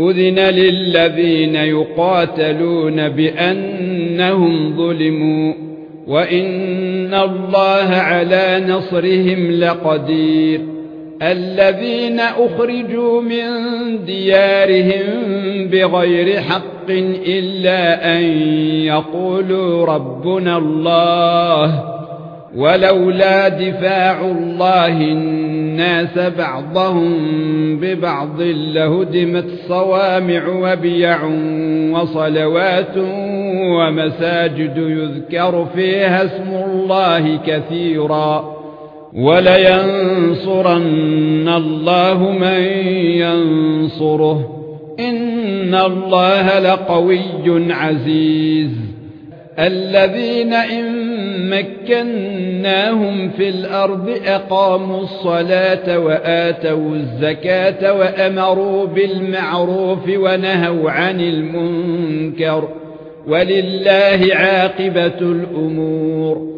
أذن للذين يقاتلون بأنهم ظلموا وإن الله على نصرهم لقدير الذين أخرجوا من ديارهم بغير حق إلا أن يقولوا ربنا الله ولولا دفاع الله الناس بعضهم ببعض لهدمت صوامع وبيع وصلوات ومساجد يذكر فيها اسم الله كثيرا ولينصرن الله من ينصره إن الله لقوي عزيز الذين إن مكناهم في الأرض أقاموا الصلاة وآتوا الزكاة وأمروا بالمعروف ونهوا عن المنكر ولله عاقبة الأمور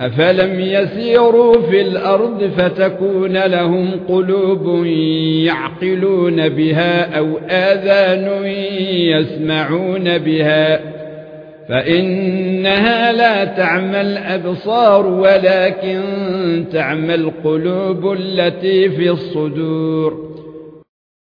افلم يسيروا في الأرض فتكون لهم قلوب يعقلون بها أو اذان يسمعون بها فانها لا تعمى الابصار ولكن تعمى القلوب التي في الصدور